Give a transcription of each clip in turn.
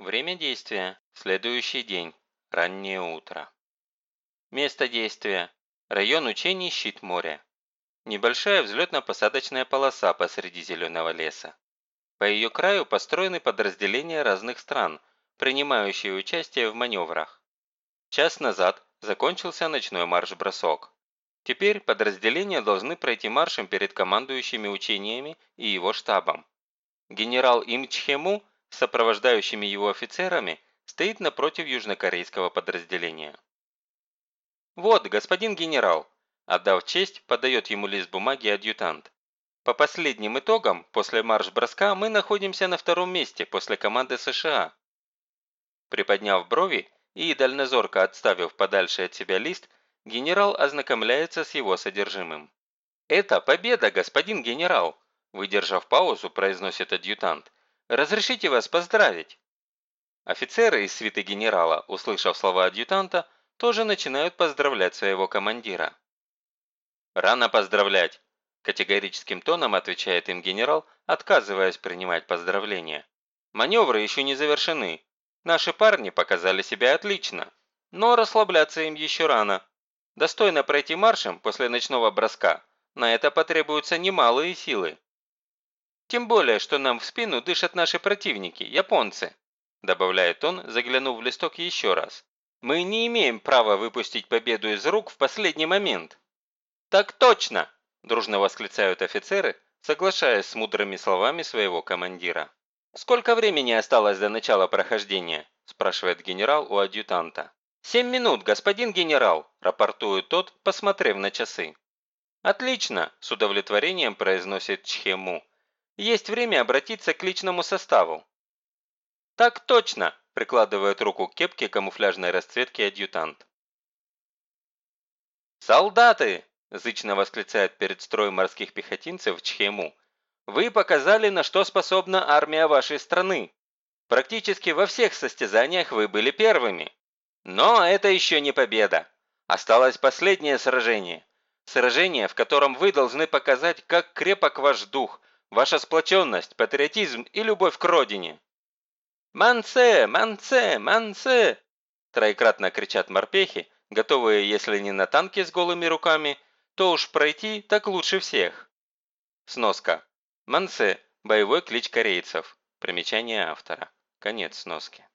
Время действия – следующий день, раннее утро. Место действия – район учений «Щит моря». Небольшая взлетно-посадочная полоса посреди зеленого леса. По ее краю построены подразделения разных стран, принимающие участие в маневрах. Час назад закончился ночной марш-бросок. Теперь подразделения должны пройти маршем перед командующими учениями и его штабом. Генерал Им Чхему с сопровождающими его офицерами стоит напротив южнокорейского подразделения. «Вот, господин генерал», отдав честь, подает ему лист бумаги адъютант. По последним итогам, после марш-броска мы находимся на втором месте после команды США. Приподняв брови и дальнозорко отставив подальше от себя лист, генерал ознакомляется с его содержимым. «Это победа, господин генерал!» Выдержав паузу, произносит адъютант. «Разрешите вас поздравить!» Офицеры из свиты генерала, услышав слова адъютанта, тоже начинают поздравлять своего командира. «Рано поздравлять!» – категорическим тоном отвечает им генерал, отказываясь принимать поздравления. «Маневры еще не завершены. Наши парни показали себя отлично, но расслабляться им еще рано. Достойно пройти маршем после ночного броска, на это потребуются немалые силы. Тем более, что нам в спину дышат наши противники, японцы», добавляет он, заглянув в листок еще раз. «Мы не имеем права выпустить победу из рук в последний момент». «Так точно!» – дружно восклицают офицеры, соглашаясь с мудрыми словами своего командира. «Сколько времени осталось до начала прохождения?» – спрашивает генерал у адъютанта. «Семь минут, господин генерал!» – рапортует тот, посмотрев на часы. «Отлично!» – с удовлетворением произносит Чхему. Есть время обратиться к личному составу». «Так точно!» – прикладывает руку к кепке камуфляжной расцветки адъютант. «Солдаты!» – зычно восклицает перед строем морских пехотинцев Чхему. «Вы показали, на что способна армия вашей страны. Практически во всех состязаниях вы были первыми. Но это еще не победа. Осталось последнее сражение. Сражение, в котором вы должны показать, как крепок ваш дух, Ваша сплоченность, патриотизм и любовь к родине. «Манце! Манце! Манце!» Троекратно кричат морпехи, готовые, если не на танке с голыми руками, то уж пройти так лучше всех. Сноска. Мансе – боевой клич корейцев. Примечание автора. Конец сноски.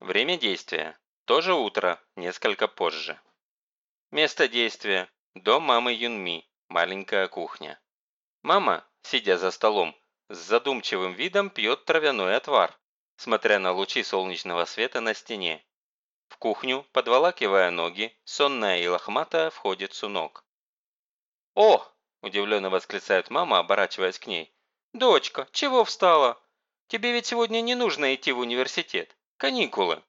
Время действия. Тоже утро, несколько позже. Место действия. Дом мамы Юнми. Маленькая кухня. Мама, сидя за столом, с задумчивым видом пьет травяной отвар, смотря на лучи солнечного света на стене. В кухню, подволакивая ноги, сонная и лохматая, входит сунок. «О!» – удивленно восклицает мама, оборачиваясь к ней. «Дочка, чего встала? Тебе ведь сегодня не нужно идти в университет. Каникулы».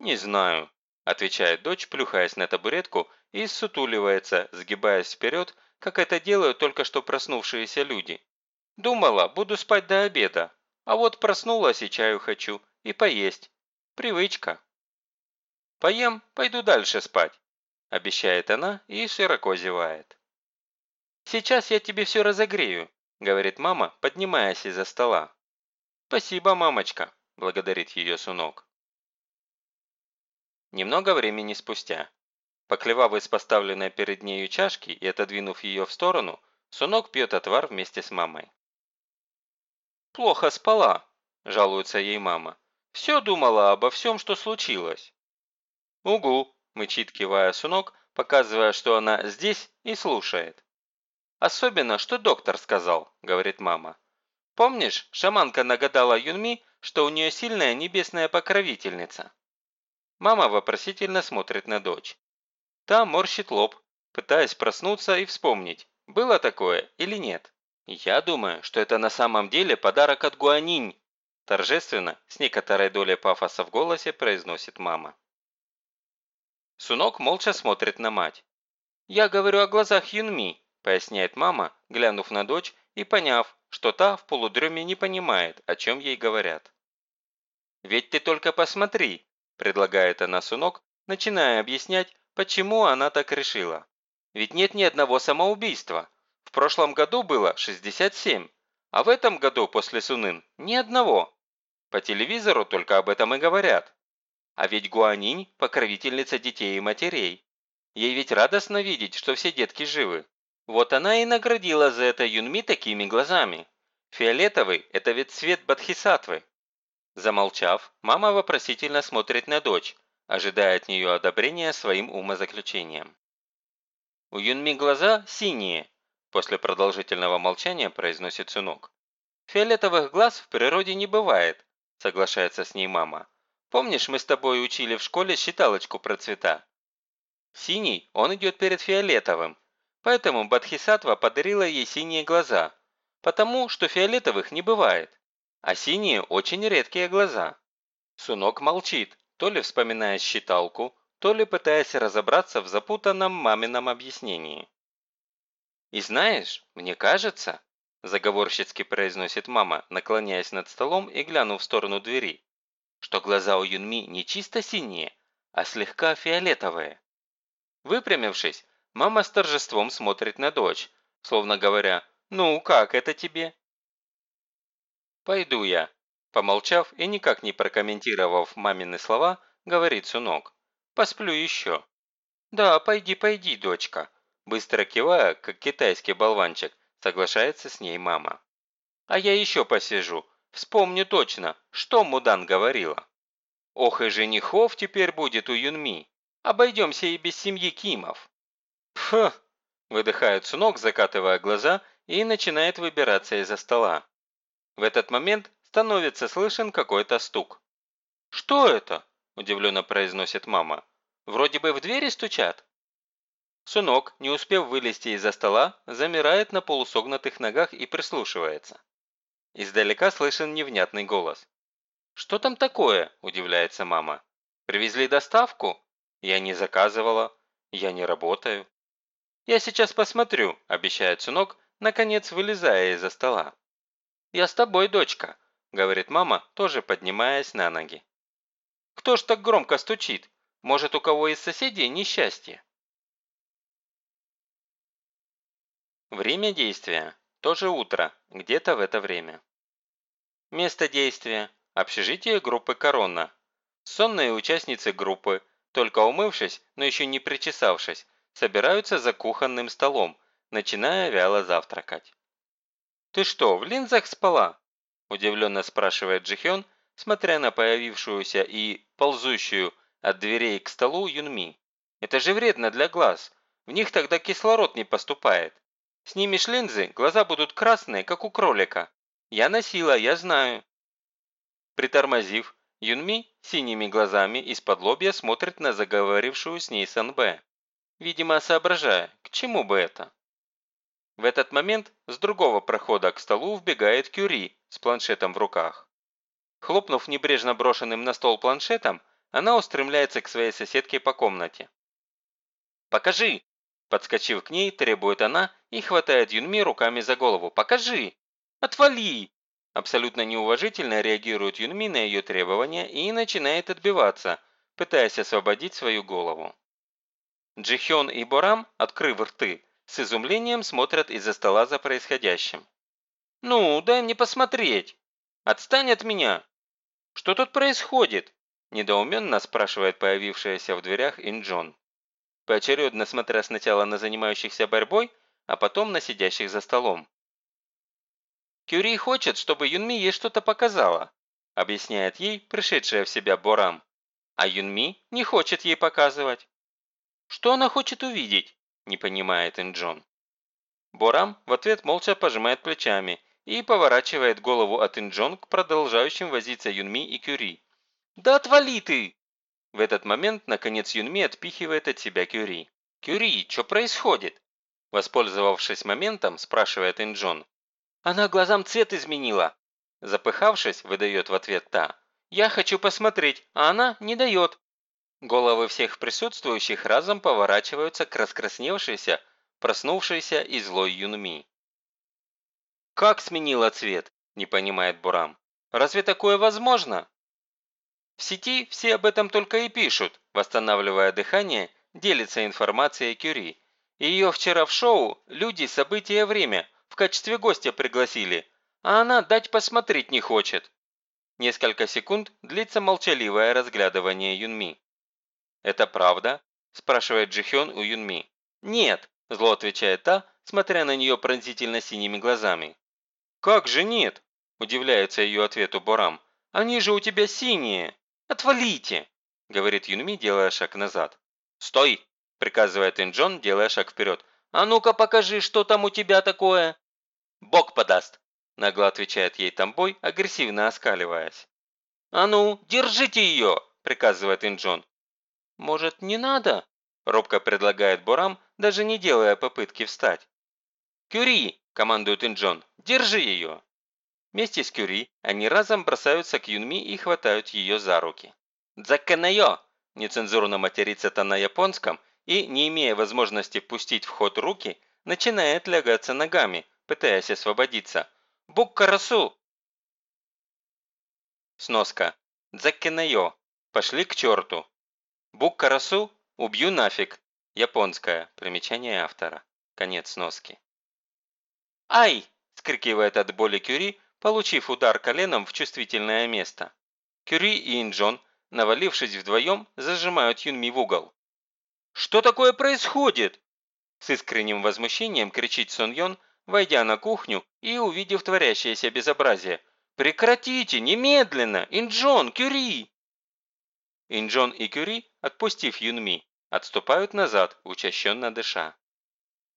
«Не знаю», – отвечает дочь, плюхаясь на табуретку и сутуливается, сгибаясь вперед, как это делают только что проснувшиеся люди. Думала, буду спать до обеда, а вот проснулась и чаю хочу, и поесть. Привычка. Поем, пойду дальше спать, обещает она и широко зевает. Сейчас я тебе все разогрею, говорит мама, поднимаясь из-за стола. Спасибо, мамочка, благодарит ее сунок. Немного времени спустя. Поклевав из поставленной перед нею чашки и отодвинув ее в сторону, Сунок пьет отвар вместе с мамой. «Плохо спала», – жалуется ей мама. «Все думала обо всем, что случилось». «Угу», – мычит кивая Сунок, показывая, что она здесь и слушает. «Особенно, что доктор сказал», – говорит мама. «Помнишь, шаманка нагадала Юнми, что у нее сильная небесная покровительница?» Мама вопросительно смотрит на дочь. Та морщит лоб, пытаясь проснуться и вспомнить, было такое или нет. Я думаю, что это на самом деле подарок от Гуанинь, торжественно, с некоторой долей пафоса в голосе, произносит мама. Сунок молча смотрит на мать. «Я говорю о глазах Юнми», поясняет мама, глянув на дочь и поняв, что та в полудреме не понимает, о чем ей говорят. «Ведь ты только посмотри», предлагает она Сунок, начиная объяснять, Почему она так решила? Ведь нет ни одного самоубийства. В прошлом году было 67, А в этом году после Сунын ни одного. По телевизору только об этом и говорят. А ведь Гуанинь – покровительница детей и матерей. Ей ведь радостно видеть, что все детки живы. Вот она и наградила за это Юнми такими глазами. Фиолетовый – это ведь цвет Бадхисатвы. Замолчав, мама вопросительно смотрит на дочь, ожидая от нее одобрения своим умозаключением. «У Юнми глаза синие», – после продолжительного молчания произносит сынок. «Фиолетовых глаз в природе не бывает», – соглашается с ней мама. «Помнишь, мы с тобой учили в школе считалочку про цвета? Синий он идет перед фиолетовым, поэтому Бадхисатва подарила ей синие глаза, потому что фиолетовых не бывает, а синие очень редкие глаза». Сунок молчит, то ли вспоминая считалку, то ли пытаясь разобраться в запутанном мамином объяснении. «И знаешь, мне кажется», – заговорщицки произносит мама, наклоняясь над столом и глянув в сторону двери, что глаза у Юнми не чисто синие, а слегка фиолетовые. Выпрямившись, мама с торжеством смотрит на дочь, словно говоря «Ну, как это тебе?» «Пойду я», – помолчав и никак не прокомментировав мамины слова, говорит Сунок. Посплю еще». «Да, пойди, пойди, дочка», – быстро кивая, как китайский болванчик, соглашается с ней мама. «А я еще посижу. Вспомню точно, что Мудан говорила. Ох и женихов теперь будет у Юнми. Обойдемся и без семьи Кимов». «Пф!» – выдыхает Сунок, закатывая глаза, и начинает выбираться из-за стола. В этот момент становится слышен какой-то стук. «Что это?» – удивленно произносит мама. «Вроде бы в двери стучат». Сунок, не успев вылезти из-за стола, замирает на полусогнутых ногах и прислушивается. Издалека слышен невнятный голос. «Что там такое?» – удивляется мама. «Привезли доставку? Я не заказывала. Я не работаю». «Я сейчас посмотрю», – обещает Сунок, наконец вылезая из-за стола. «Я с тобой, дочка», – говорит мама, тоже поднимаясь на ноги. Кто ж так громко стучит? Может, у кого из соседей несчастье? Время действия. Тоже утро, где-то в это время. Место действия. Общежитие группы «Корона». Сонные участницы группы, только умывшись, но еще не причесавшись, собираются за кухонным столом, начиная вяло завтракать. «Ты что, в линзах спала?» – удивленно спрашивает Джихён, смотря на появившуюся и ползущую от дверей к столу Юнми. «Это же вредно для глаз. В них тогда кислород не поступает. Снимешь линзы, глаза будут красные, как у кролика. Я носила, я знаю». Притормозив, Юнми синими глазами из-под лобья смотрит на заговорившую с ней Санбэ. Видимо, соображая, к чему бы это. В этот момент с другого прохода к столу вбегает Кюри с планшетом в руках. Хлопнув небрежно брошенным на стол планшетом, она устремляется к своей соседке по комнате. «Покажи!» Подскочив к ней, требует она и хватает Юнми руками за голову. «Покажи! Отвали!» Абсолютно неуважительно реагирует Юнми на ее требования и начинает отбиваться, пытаясь освободить свою голову. Джихён и Борам, открыв рты, с изумлением смотрят из-за стола за происходящим. «Ну, дай мне посмотреть!» «Отстань от меня!» «Что тут происходит?» – недоуменно спрашивает появившаяся в дверях Инджон. Поочередно смотря сначала на занимающихся борьбой, а потом на сидящих за столом. «Кюри хочет, чтобы Юнми ей что-то показала», – объясняет ей пришедшая в себя Борам. А Юнми не хочет ей показывать. «Что она хочет увидеть?» – не понимает Инджон. Борам в ответ молча пожимает плечами и поворачивает голову от Инджон к продолжающим возиться Юнми и Кюри. «Да отвали ты!» В этот момент, наконец, Юнми отпихивает от себя Кюри. «Кюри, что происходит?» Воспользовавшись моментом, спрашивает Инджон. «Она глазам цвет изменила!» Запыхавшись, выдает в ответ та. «Я хочу посмотреть, а она не дает!» Головы всех присутствующих разом поворачиваются к раскрасневшейся, проснувшейся и злой Юнми. «Как сменила цвет?» – не понимает Бурам. «Разве такое возможно?» В сети все об этом только и пишут, восстанавливая дыхание, делится информацией Кюри. И ее вчера в шоу люди «События время» в качестве гостя пригласили. а она дать посмотреть не хочет. Несколько секунд длится молчаливое разглядывание Юнми. «Это правда?» – спрашивает Джихён у Юнми. «Нет», – зло отвечает та, смотря на нее пронзительно синими глазами. «Как же нет?» – удивляется ее ответу Борам. «Они же у тебя синие! Отвалите!» – говорит Юнми, делая шаг назад. «Стой!» – приказывает Инджон, делая шаг вперед. «А ну-ка покажи, что там у тебя такое!» «Бог подаст!» – нагло отвечает ей Тамбой, агрессивно оскаливаясь. «А ну, держите ее!» – приказывает Инджон. «Может, не надо?» – робко предлагает Борам, даже не делая попытки встать. «Кюри!» – командует Инджон. «Держи ее!» Вместе с Кюри они разом бросаются к Юнми и хватают ее за руки. «Дзаканайо!» – нецензурно матерится-то на японском и, не имея возможности пустить в ход руки, начинает лягаться ногами, пытаясь освободиться. «Буккарасу!» Сноска. «Дзаканайо!» Пошли к черту. «Буккарасу!» Убью нафиг. Японское. Примечание автора. Конец сноски. «Ай!» – скрикивает от боли Кюри, получив удар коленом в чувствительное место. Кюри и Инджон, навалившись вдвоем, зажимают Юнми в угол. «Что такое происходит?» С искренним возмущением кричит Сон Йон, войдя на кухню и увидев творящееся безобразие. «Прекратите! Немедленно! Инджон! Кюри!» Инджон и Кюри, отпустив Юнми, отступают назад, учащенно дыша.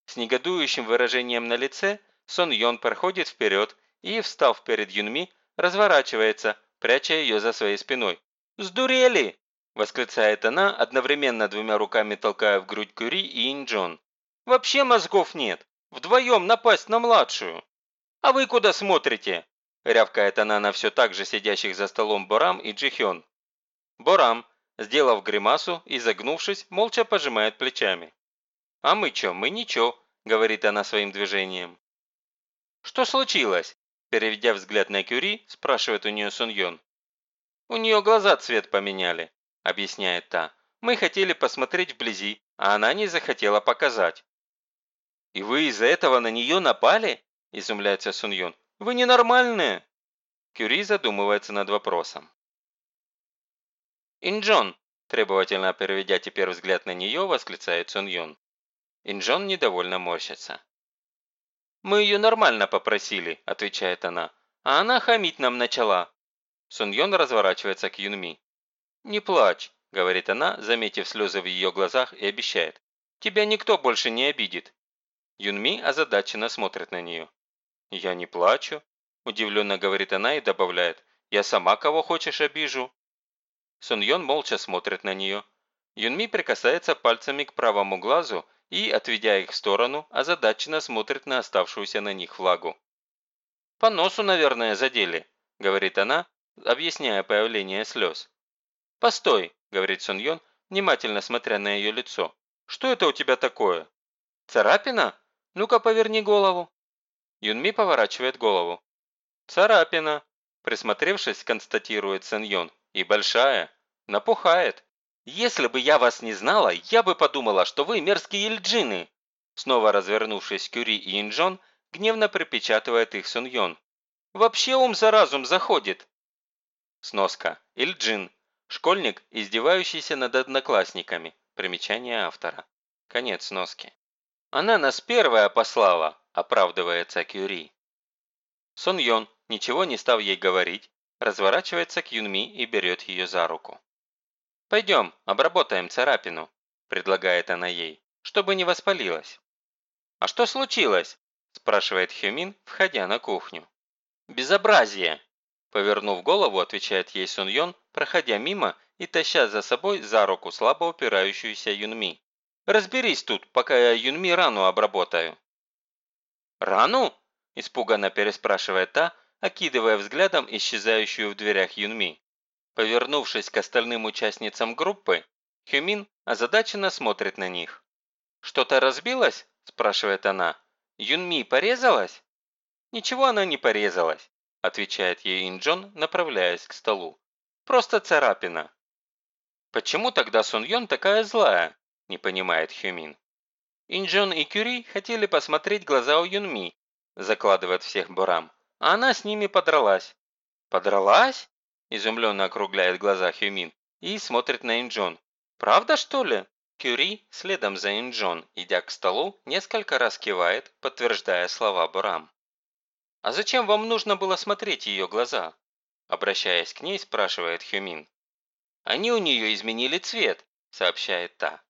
С негодующим выражением на лице Сон Йон проходит вперед и, встав перед Юнми, разворачивается, пряча ее за своей спиной. «Сдурели!» – восклицает она, одновременно двумя руками толкая в грудь Кюри и Инджон. «Вообще мозгов нет! Вдвоем напасть на младшую!» «А вы куда смотрите?» – рявкает она на все так же сидящих за столом Борам и Джихён. Борам, сделав гримасу и загнувшись, молча пожимает плечами. «А мы чё, мы ничего», – говорит она своим движением. «Что случилось?» Переведя взгляд на Кюри, спрашивает у нее Сун. «У нее глаза цвет поменяли», – объясняет та. «Мы хотели посмотреть вблизи, а она не захотела показать». «И вы из-за этого на нее напали?» – изумляется Сун Йон. «Вы ненормальные!» Кюри задумывается над вопросом. «Инджон!» – требовательно переведя теперь взгляд на нее, восклицает Сун Йон. Инджон недовольно морщится. «Мы ее нормально попросили», – отвечает она. «А она хамить нам начала». Сун Йон разворачивается к Юнми. «Не плачь», – говорит она, заметив слезы в ее глазах и обещает. «Тебя никто больше не обидит». Юнми озадаченно смотрит на нее. «Я не плачу», – удивленно говорит она и добавляет. «Я сама кого хочешь обижу». Сун Йон молча смотрит на нее. Юнми прикасается пальцами к правому глазу и, отведя их в сторону, озадаченно смотрит на оставшуюся на них влагу. «По носу, наверное, задели», – говорит она, объясняя появление слез. «Постой», – говорит Сон Йон, внимательно смотря на ее лицо. «Что это у тебя такое? Царапина? Ну-ка поверни голову». Юнми поворачивает голову. «Царапина», – присмотревшись, констатирует Сон Йон. «И большая. Напухает». «Если бы я вас не знала, я бы подумала, что вы мерзкие эльджины!» Снова развернувшись Кюри и Инджон, гневно припечатывает их Сун Йон. «Вообще ум за разум заходит!» Сноска. Ильджин. Школьник, издевающийся над одноклассниками. Примечание автора. Конец сноски. «Она нас первая послала», – оправдывается Кюри. Сон Йон, ничего не став ей говорить, разворачивается к Юнми и берет ее за руку. «Пойдем, обработаем царапину», – предлагает она ей, – «чтобы не воспалилась». «А что случилось?» – спрашивает Хюмин, входя на кухню. «Безобразие!» – повернув голову, отвечает ей Сун Йон, проходя мимо и таща за собой за руку слабо упирающуюся Юнми. «Разберись тут, пока я Юнми рану обработаю». «Рану?» – испуганно переспрашивает та, окидывая взглядом исчезающую в дверях Юнми. Повернувшись к остальным участницам группы, Хюмин озадаченно смотрит на них. «Что-то разбилось?» – спрашивает она. «Юнми порезалась?» «Ничего она не порезалась», – отвечает ей Инджон, направляясь к столу. «Просто царапина». «Почему тогда Сун Йон такая злая?» – не понимает Хюмин. Инджон и Кюри хотели посмотреть глаза у Юнми, закладывает всех Борам. Она с ними подралась». «Подралась?» – изумленно округляет глаза Хюмин и смотрит на Инджон. «Правда, что ли?» Кюри, следом за Инджон, идя к столу, несколько раз кивает, подтверждая слова Бурам. «А зачем вам нужно было смотреть ее глаза?» Обращаясь к ней, спрашивает Хюмин. «Они у нее изменили цвет», сообщает та.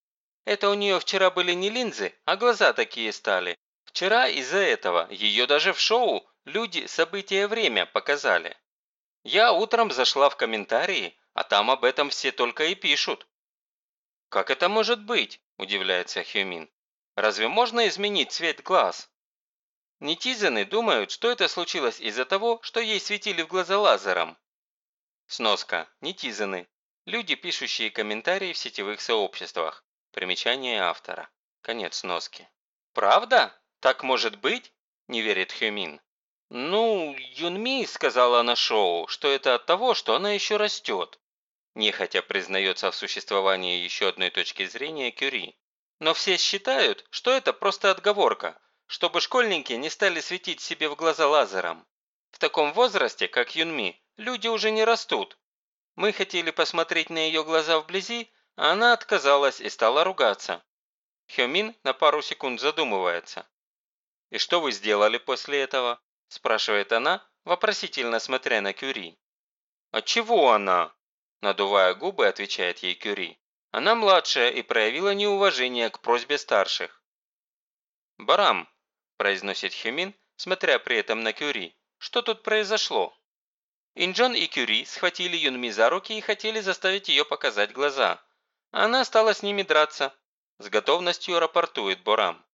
«Это у нее вчера были не линзы, а глаза такие стали. Вчера из-за этого ее даже в шоу люди «События время» показали. Я утром зашла в комментарии, а там об этом все только и пишут». «Как это может быть?» – удивляется Хюмин. «Разве можно изменить цвет глаз?» Нетизаны думают, что это случилось из-за того, что ей светили в глаза лазером. Сноска. Нетизаны. Люди, пишущие комментарии в сетевых сообществах. Примечание автора. Конец сноски. «Правда? Так может быть?» – не верит Хюмин. «Ну, Юнми сказала на шоу, что это от того, что она еще растет». Нехотя признается в существовании еще одной точки зрения Кюри. Но все считают, что это просто отговорка, чтобы школьники не стали светить себе в глаза лазером. В таком возрасте, как Юнми, люди уже не растут. Мы хотели посмотреть на ее глаза вблизи, а она отказалась и стала ругаться. Хёмин на пару секунд задумывается. «И что вы сделали после этого?» – спрашивает она, вопросительно смотря на Кюри. «А чего она?» – надувая губы, отвечает ей Кюри. «Она младшая и проявила неуважение к просьбе старших». «Барам, произносит Хюмин, смотря при этом на Кюри. «Что тут произошло?» Инджон и Кюри схватили Юнми за руки и хотели заставить ее показать глаза. Она стала с ними драться. С готовностью рапортует Борам.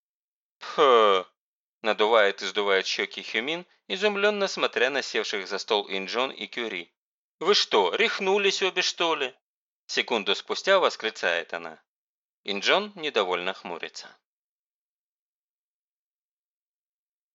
«Пф!» – надувает и сдувает щеки Хюмин, изумленно смотря на севших за стол Инджон и Кюри. «Вы что, рехнулись обе, что ли?» Секунду спустя восклицает она. Инджон недовольно хмурится.